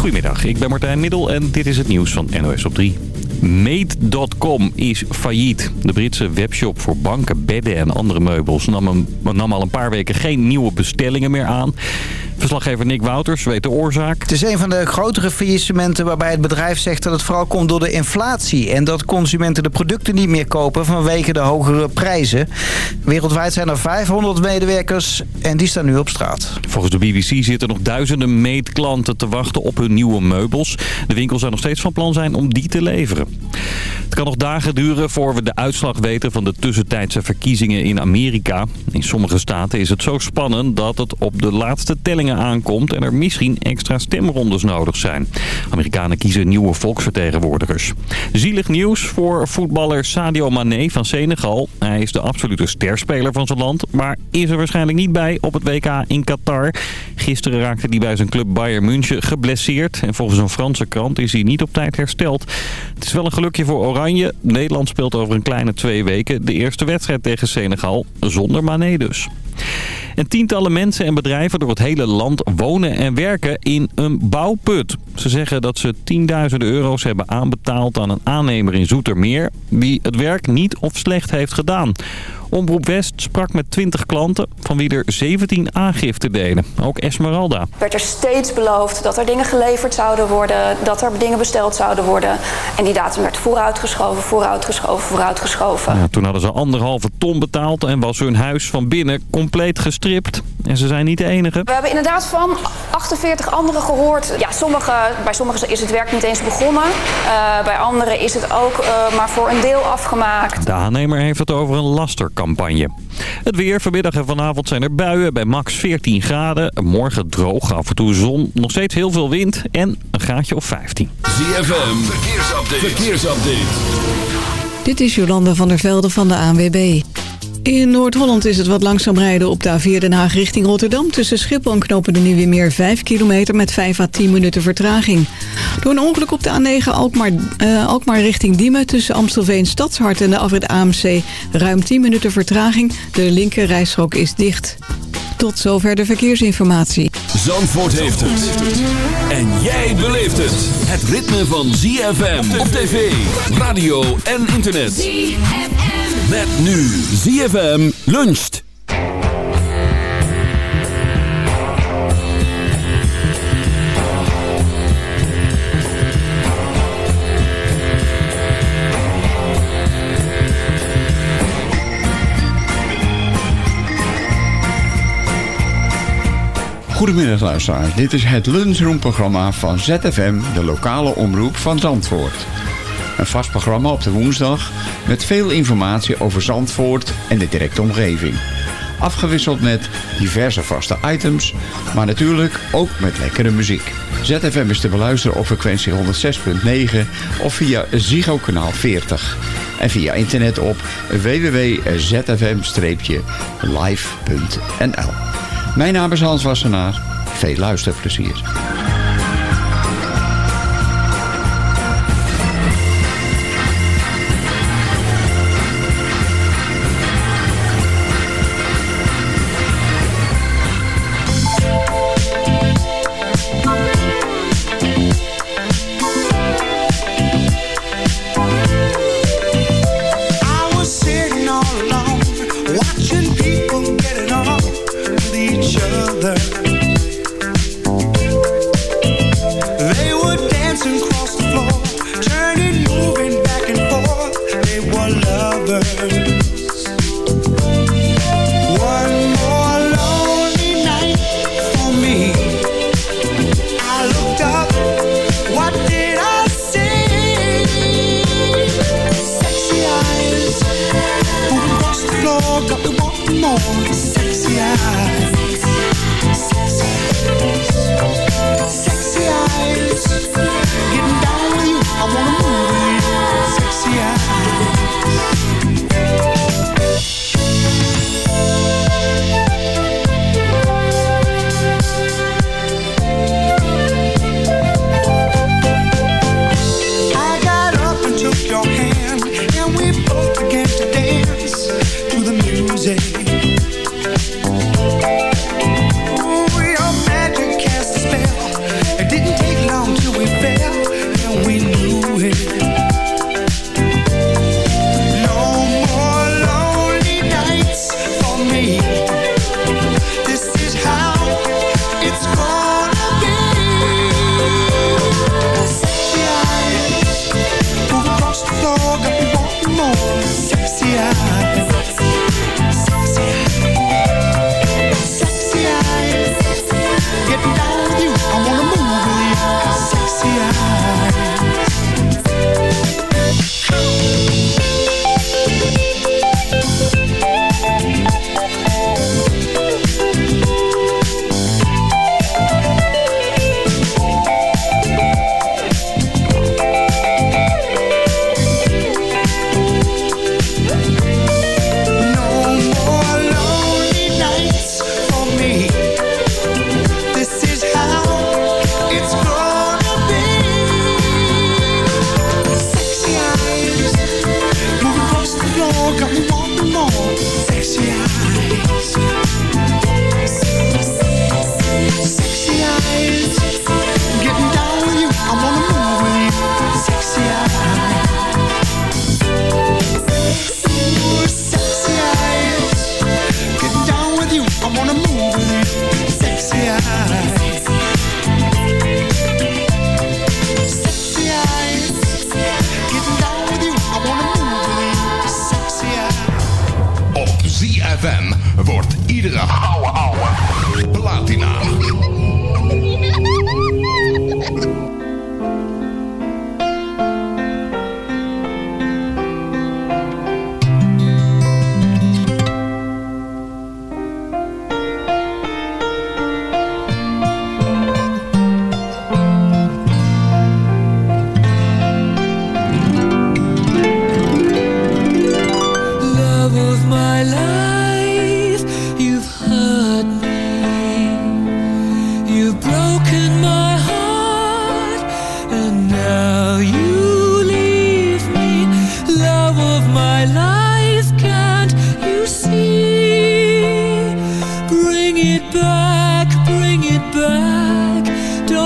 Goedemiddag, ik ben Martijn Middel en dit is het nieuws van NOS op 3. Made.com is failliet. De Britse webshop voor banken, bedden en andere meubels nam, nam al een paar weken geen nieuwe bestellingen meer aan. Verslaggever Nick Wouters weet de oorzaak. Het is een van de grotere faillissementen waarbij het bedrijf zegt dat het vooral komt door de inflatie. En dat consumenten de producten niet meer kopen vanwege de hogere prijzen. Wereldwijd zijn er 500 medewerkers en die staan nu op straat. Volgens de BBC zitten nog duizenden meetklanten te wachten op hun nieuwe meubels. De winkel zou nog steeds van plan zijn om die te leveren. Het kan nog dagen duren voor we de uitslag weten van de tussentijdse verkiezingen in Amerika. In sommige staten is het zo spannend dat het op de laatste aankomt en er misschien extra stemrondes nodig zijn. Amerikanen kiezen nieuwe volksvertegenwoordigers. Zielig nieuws voor voetballer Sadio Mané van Senegal. Hij is de absolute sterspeler van zijn land, maar is er waarschijnlijk niet bij op het WK in Qatar. Gisteren raakte hij bij zijn club Bayern München geblesseerd en volgens een Franse krant is hij niet op tijd hersteld. Het is wel een gelukje voor Oranje. Nederland speelt over een kleine twee weken de eerste wedstrijd tegen Senegal, zonder Mané dus. En tientallen mensen en bedrijven door het hele land wonen en werken in een bouwput. Ze zeggen dat ze tienduizenden euro's hebben aanbetaald aan een aannemer in Zoetermeer... die het werk niet of slecht heeft gedaan. Omroep West sprak met 20 klanten, van wie er 17 aangifte deden. Ook Esmeralda. werd er steeds beloofd dat er dingen geleverd zouden worden, dat er dingen besteld zouden worden. En die datum werd vooruitgeschoven, vooruitgeschoven, vooruitgeschoven. Ja, toen hadden ze anderhalve ton betaald en was hun huis van binnen compleet gestript. En ze zijn niet de enige. We hebben inderdaad van 48 anderen gehoord. Ja, sommige, bij sommigen is het werk niet eens begonnen. Uh, bij anderen is het ook uh, maar voor een deel afgemaakt. De aannemer heeft het over een laster campagne. Het weer, vanmiddag en vanavond zijn er buien bij max 14 graden. Morgen droog, af en toe zon, nog steeds heel veel wind en een graadje of 15. ZFM, verkeersupdate. verkeersupdate. Dit is Jolanda van der Velde van de ANWB. In Noord-Holland is het wat langzaam rijden op de A4 Den Haag richting Rotterdam. Tussen Schiphol en Knopen de Nieuwe Meer 5 kilometer met 5 à 10 minuten vertraging. Door een ongeluk op de A9 Alkmaar, uh, Alkmaar richting Diemen... tussen Amstelveen Stadshart en de afrit AMC ruim 10 minuten vertraging. De linker rijstrook is dicht. Tot zover de verkeersinformatie. Zandvoort heeft het. En jij beleeft het. Het ritme van ZFM op tv, radio en internet. ZFM. Met nu ZFM luncht. Goedemiddag luisteraars, dit is het lunchroomprogramma van ZFM, de lokale omroep van Zandvoort. Een vast programma op de woensdag met veel informatie over Zandvoort en de directe omgeving. Afgewisseld met diverse vaste items, maar natuurlijk ook met lekkere muziek. ZFM is te beluisteren op frequentie 106.9 of via Ziggo kanaal 40. En via internet op www.zfm-live.nl Mijn naam is Hans Wassenaar. Veel luisterplezier.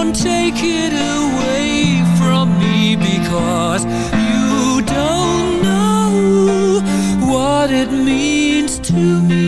don't take it away from me because you don't know what it means to me.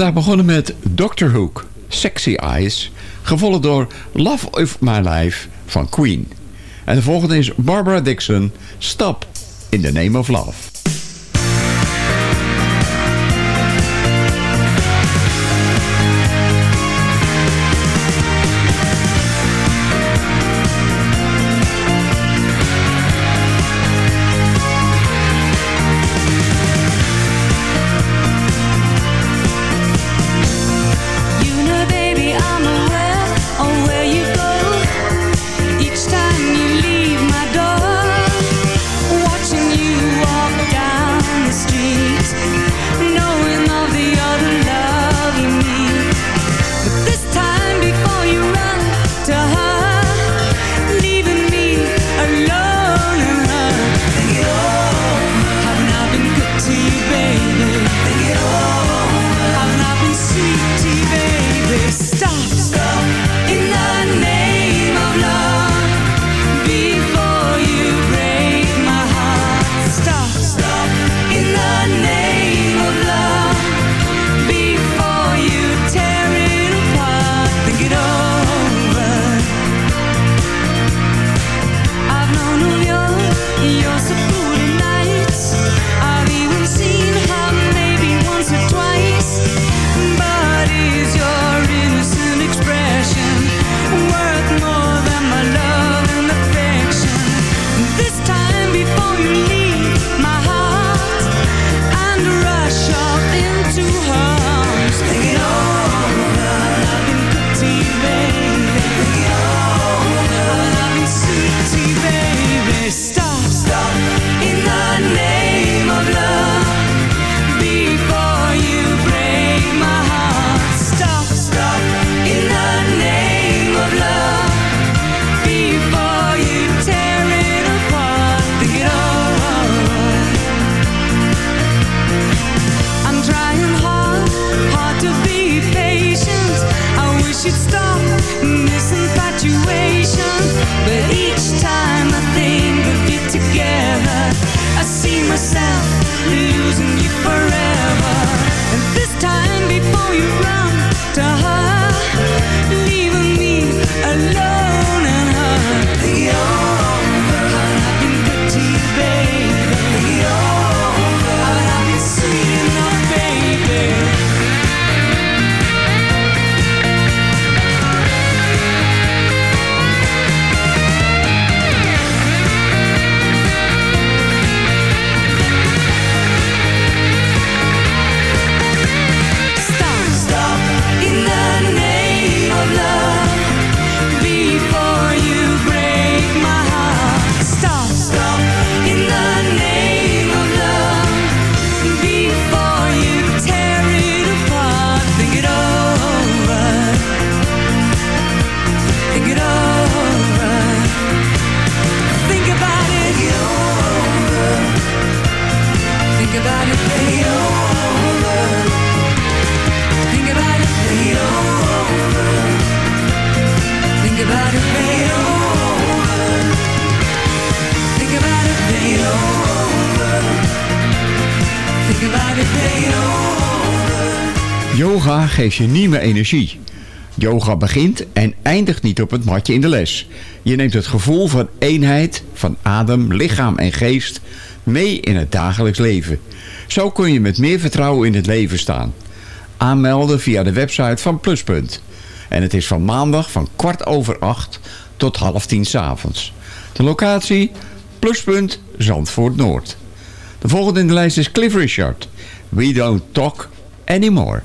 Daar begonnen met Doctor Hook, Sexy Eyes... gevolgd door Love of My Life van Queen. En de volgende is Barbara Dixon, Stop in the Name of Love. Geeft je nieuwe energie. Yoga begint en eindigt niet op het matje in de les. Je neemt het gevoel van eenheid, van adem, lichaam en geest mee in het dagelijks leven. Zo kun je met meer vertrouwen in het leven staan. Aanmelden via de website van Pluspunt. En het is van maandag van kwart over acht tot half tien 's avonds. De locatie Pluspunt Zandvoort Noord. De volgende in de lijst is Cliff Richard. We don't talk anymore.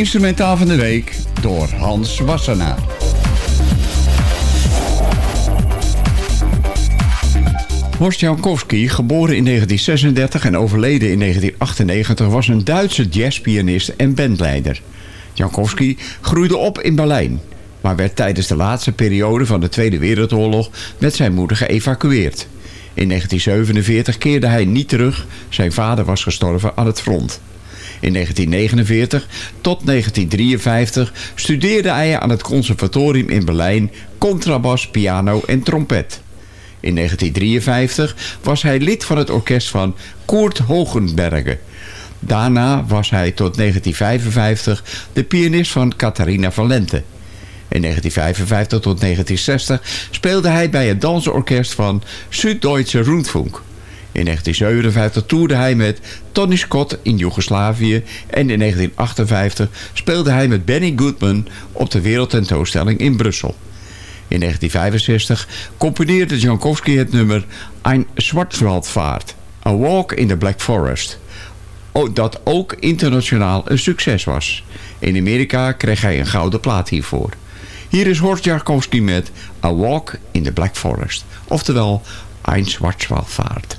Instrumentaal van de week door Hans Wassenaar. Horst Jankowski, geboren in 1936 en overleden in 1998, was een Duitse jazzpianist en bandleider. Jankowski groeide op in Berlijn, maar werd tijdens de laatste periode van de Tweede Wereldoorlog met zijn moeder geëvacueerd. In 1947 keerde hij niet terug. Zijn vader was gestorven aan het front. In 1949 tot 1953 studeerde hij aan het conservatorium in Berlijn contrabas, piano en trompet. In 1953 was hij lid van het orkest van Kurt Hogenberger. Daarna was hij tot 1955 de pianist van Catharina van Lente. In 1955 tot 1960 speelde hij bij het dansorkest van Süddeutsche Rundfunk. In 1957 toerde hij met Tony Scott in Joegoslavië en in 1958 speelde hij met Benny Goodman op de wereldtentoonstelling in Brussel. In 1965 componeerde Jankowski het nummer Ein Schwarzwaldvaart, A Walk in the Black Forest, dat ook internationaal een succes was. In Amerika kreeg hij een gouden plaat hiervoor. Hier is Horst Jankowski met A Walk in the Black Forest, oftewel Ein Schwarzwaldvaart.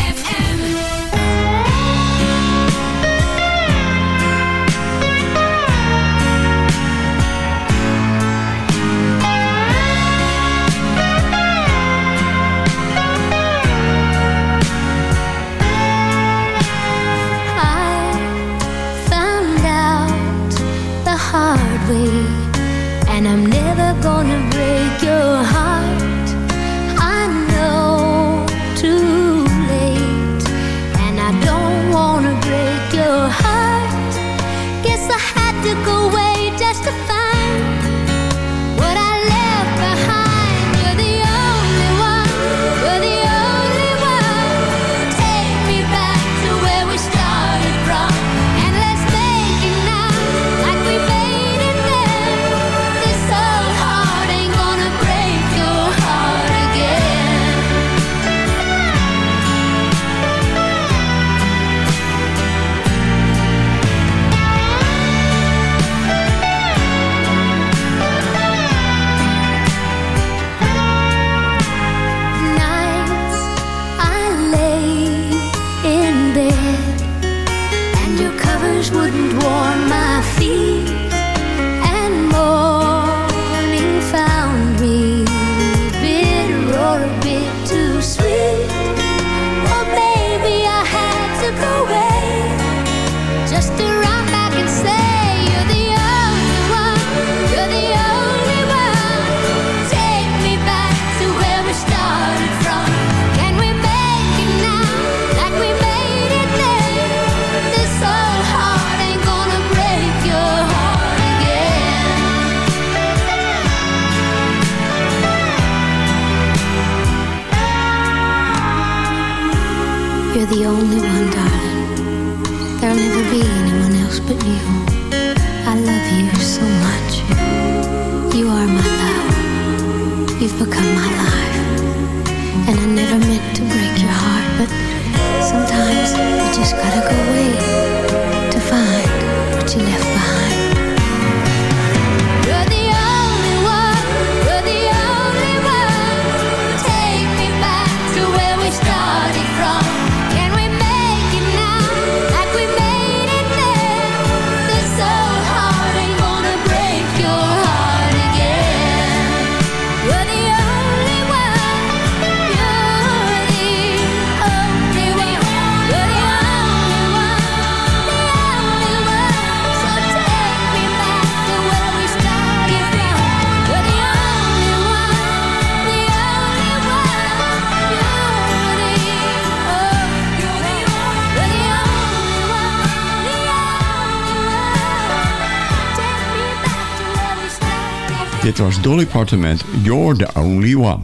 was Dolly Parton You're the Only One.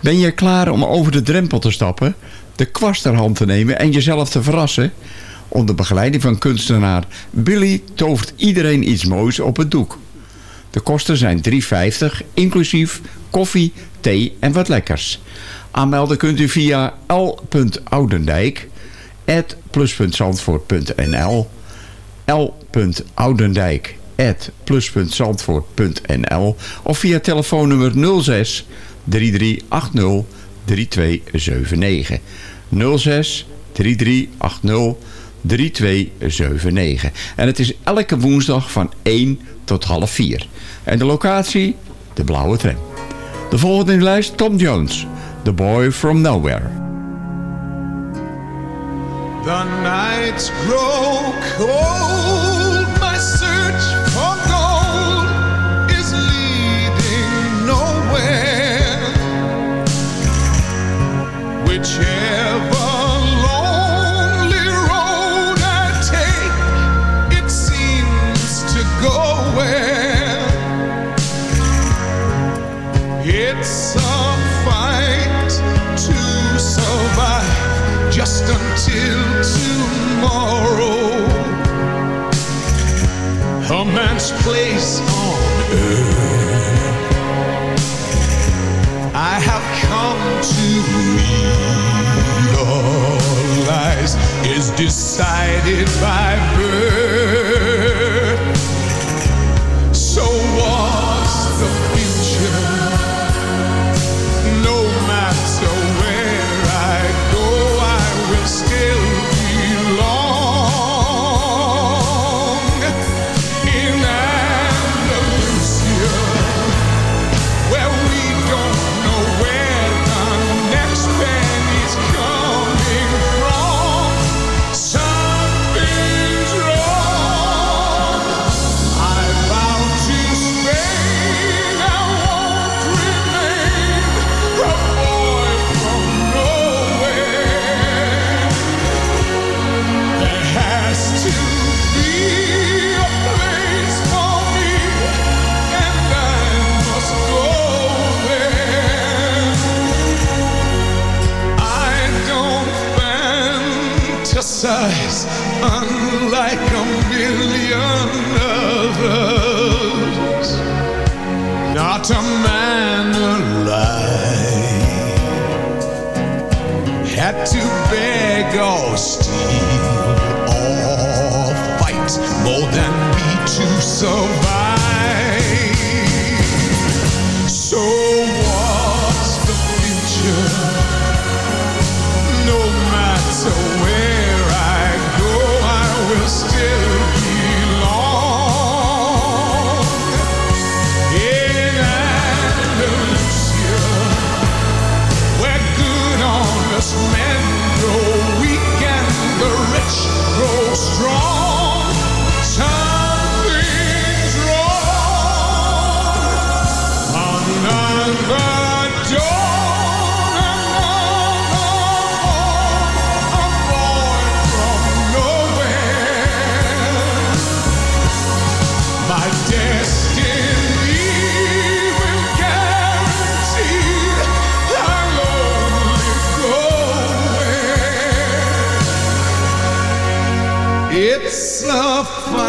Ben je klaar om over de drempel te stappen, de kwast ter hand te nemen en jezelf te verrassen? Onder begeleiding van kunstenaar Billy tovert iedereen iets moois op het doek. De kosten zijn 3,50, inclusief koffie, thee en wat lekkers. Aanmelden kunt u via l.oudendijk at l.oudendijk plus.zandvoort.nl of via telefoonnummer 06 3380 3279. 06 3380 3279. En het is elke woensdag van 1 tot half 4. En de locatie? De Blauwe Tram. De volgende in de lijst Tom Jones. The Boy From Nowhere. The nights grow cold is decided by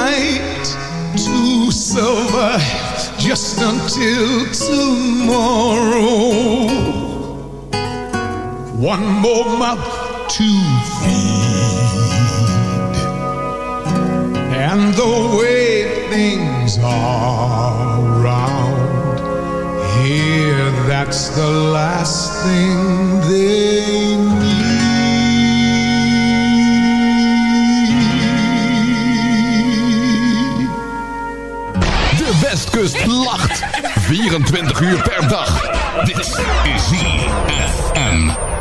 night to survive just until tomorrow. One more mouth to feed, and the way things are round here, that's the last thing they Westkust lacht. 24 uur per dag. Dit is ZFM.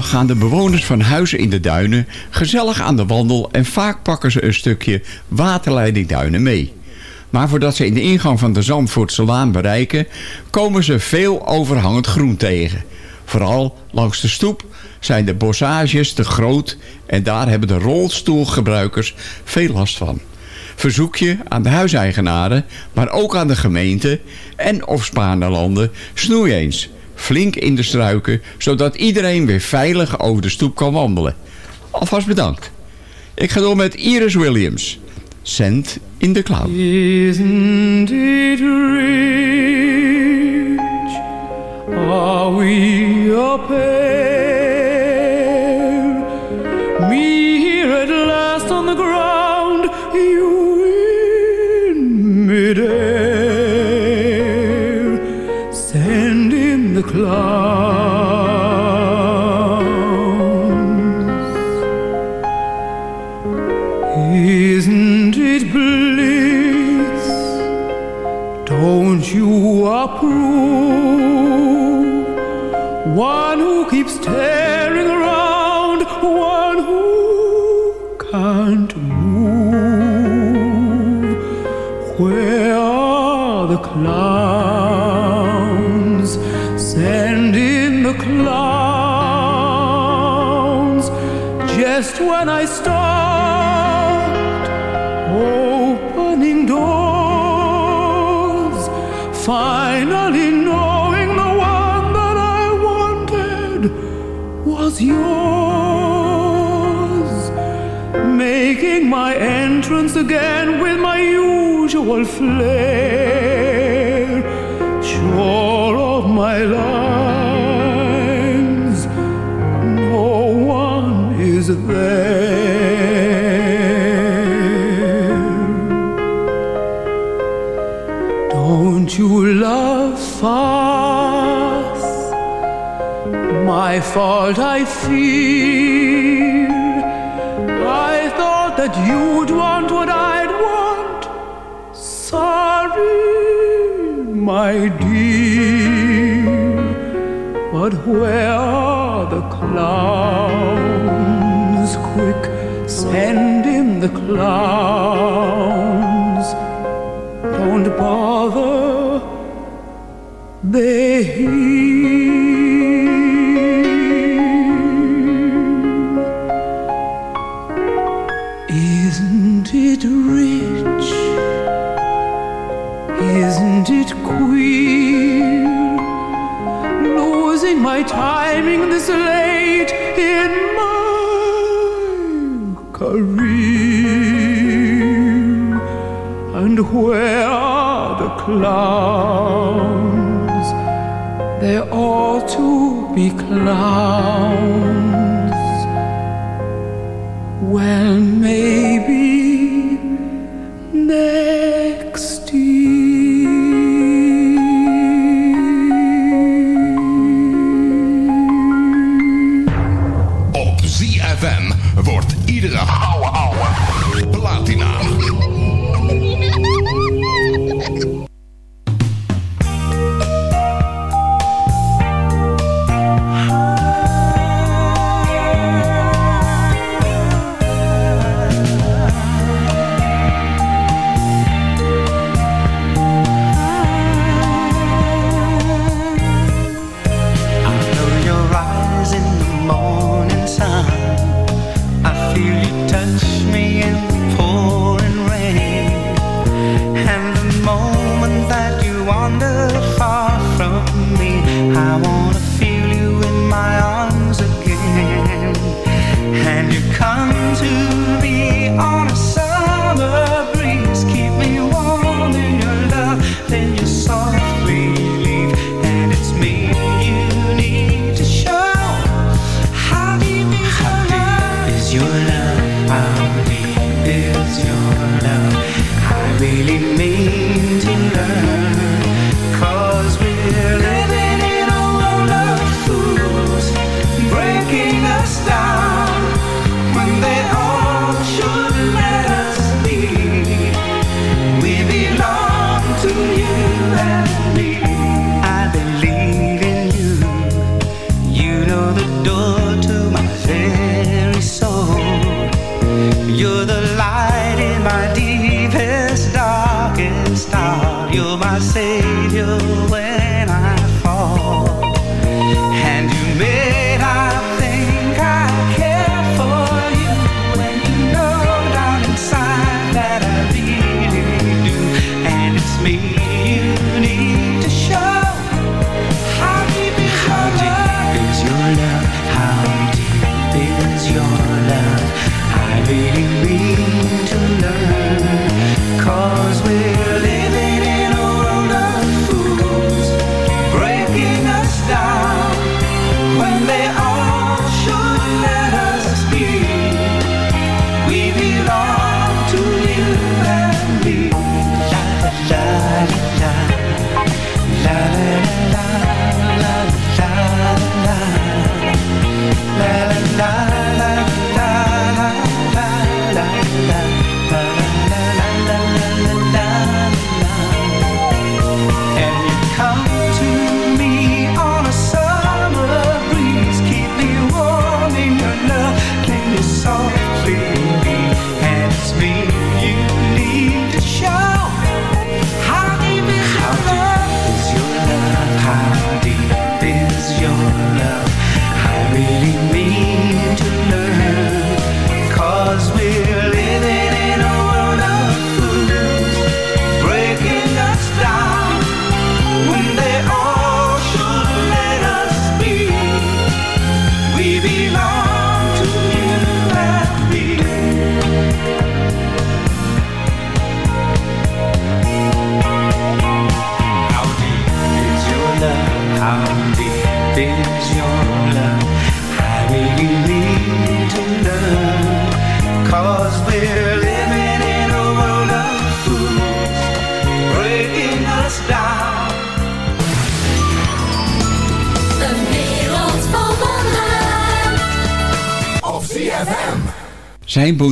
Gaan de bewoners van Huizen in de Duinen gezellig aan de wandel en vaak pakken ze een stukje waterleiding Duinen mee. Maar voordat ze in de ingang van de Zandvoortse Laan bereiken, komen ze veel overhangend groen tegen. Vooral langs de stoep zijn de bossages te groot en daar hebben de rolstoelgebruikers veel last van. Verzoek je aan de huiseigenaren, maar ook aan de gemeente en of Spaarlanden, snoei eens flink in de struiken, zodat iedereen weer veilig over de stoep kan wandelen. Alvast bedankt. Ik ga door met Iris Williams. Send in the Cloud. Again with my usual flair, sure of my lines, no one is there. Don't you love fast? My fault, I fear. I thought that you'd want But where are the clowns? Quick, send in the clowns. Don't bother, they're clowns? There all to be clowns.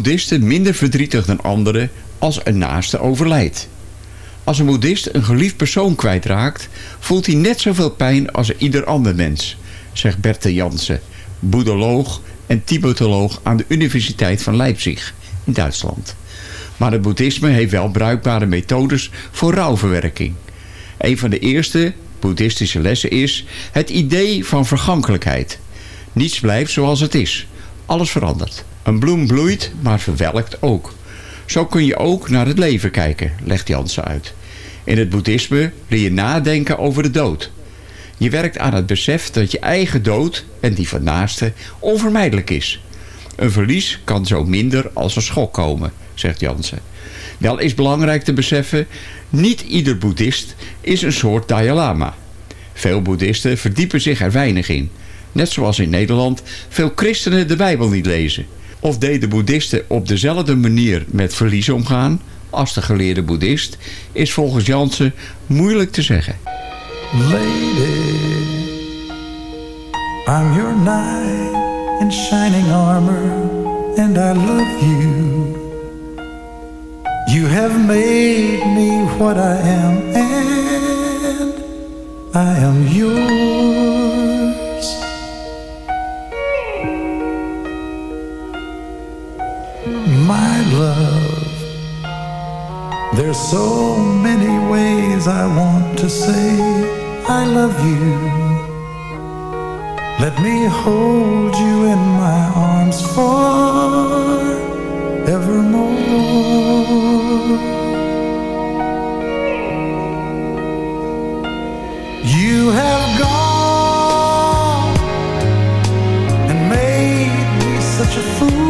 Boeddhisten minder verdrietig dan anderen als een naaste overlijdt? Als een boeddhist een geliefd persoon kwijtraakt, voelt hij net zoveel pijn als ieder ander mens, zegt Berthe Jansen, boeddholoog en tibetoloog aan de Universiteit van Leipzig in Duitsland. Maar het boeddhisme heeft wel bruikbare methodes voor rouwverwerking. Een van de eerste boeddhistische lessen is het idee van vergankelijkheid. Niets blijft zoals het is. Alles verandert. Een bloem bloeit, maar verwelkt ook. Zo kun je ook naar het leven kijken, legt Jansen uit. In het boeddhisme leer je nadenken over de dood. Je werkt aan het besef dat je eigen dood en die van naasten onvermijdelijk is. Een verlies kan zo minder als een schok komen, zegt Jansen. Wel is belangrijk te beseffen, niet ieder boeddhist is een soort Dalai Lama. Veel boeddhisten verdiepen zich er weinig in. Net zoals in Nederland veel christenen de Bijbel niet lezen. Of deden boeddhisten op dezelfde manier met verlies omgaan als de geleerde boeddhist, is volgens Jansen moeilijk te zeggen. Lady, I'm your knight in shining armor, and I love you. You have made me what I am, and I am yours. Love, there's so many ways I want to say I love you. Let me hold you in my arms forevermore. You have gone and made me such a fool.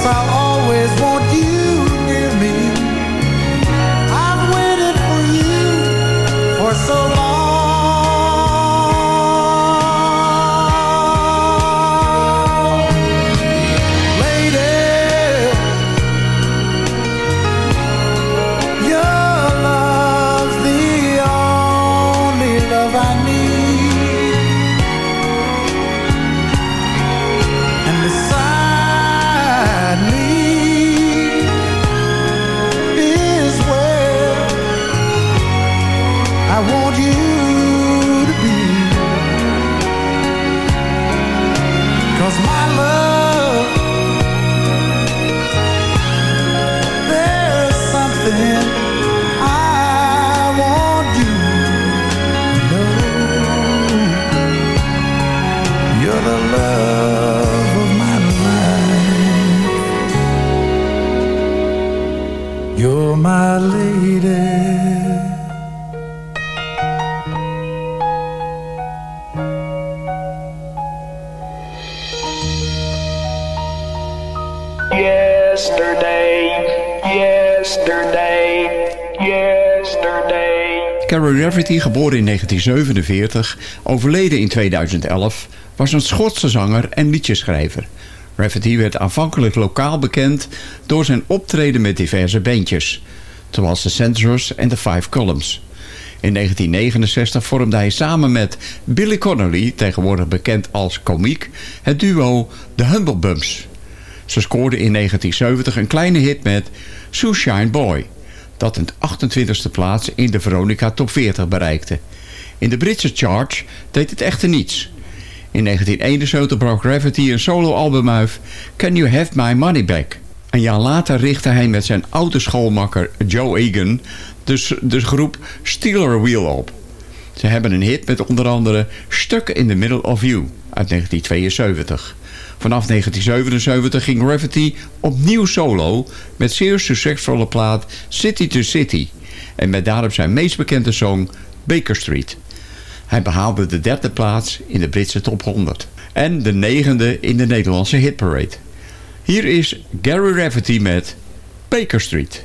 vrouw Rafferty, geboren in 1947, overleden in 2011, was een Schotse zanger en liedjeschrijver. Rafferty werd aanvankelijk lokaal bekend door zijn optreden met diverse bandjes, zoals de Censors en de Five Columns. In 1969 vormde hij samen met Billy Connolly, tegenwoordig bekend als komiek, het duo The Humble Bumps. Ze scoorden in 1970 een kleine hit met Sunshine Boy, dat een 28e plaats in de Veronica Top 40 bereikte. In de Britse charts deed het echter niets. In 1971 bracht Gravity een soloalbum uit, Can You Have My Money Back? Een jaar later richtte hij met zijn oude schoolmakker Joe Egan de, de groep Steeler Wheel op. Ze hebben een hit met onder andere Stuck in the Middle of You uit 1972. Vanaf 1977 ging Gravity opnieuw solo met zeer succesvolle plaat City to City en met daarop zijn meest bekende song Baker Street. Hij behaalde de derde plaats in de Britse top 100 en de negende in de Nederlandse hitparade. Hier is Gary Rafferty met Baker Street.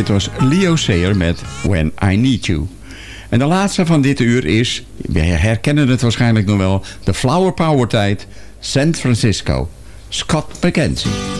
Dit was Leo Sayer met When I Need You. En de laatste van dit uur is, we herkennen het waarschijnlijk nog wel, de Flower Power tijd, San Francisco. Scott McKenzie.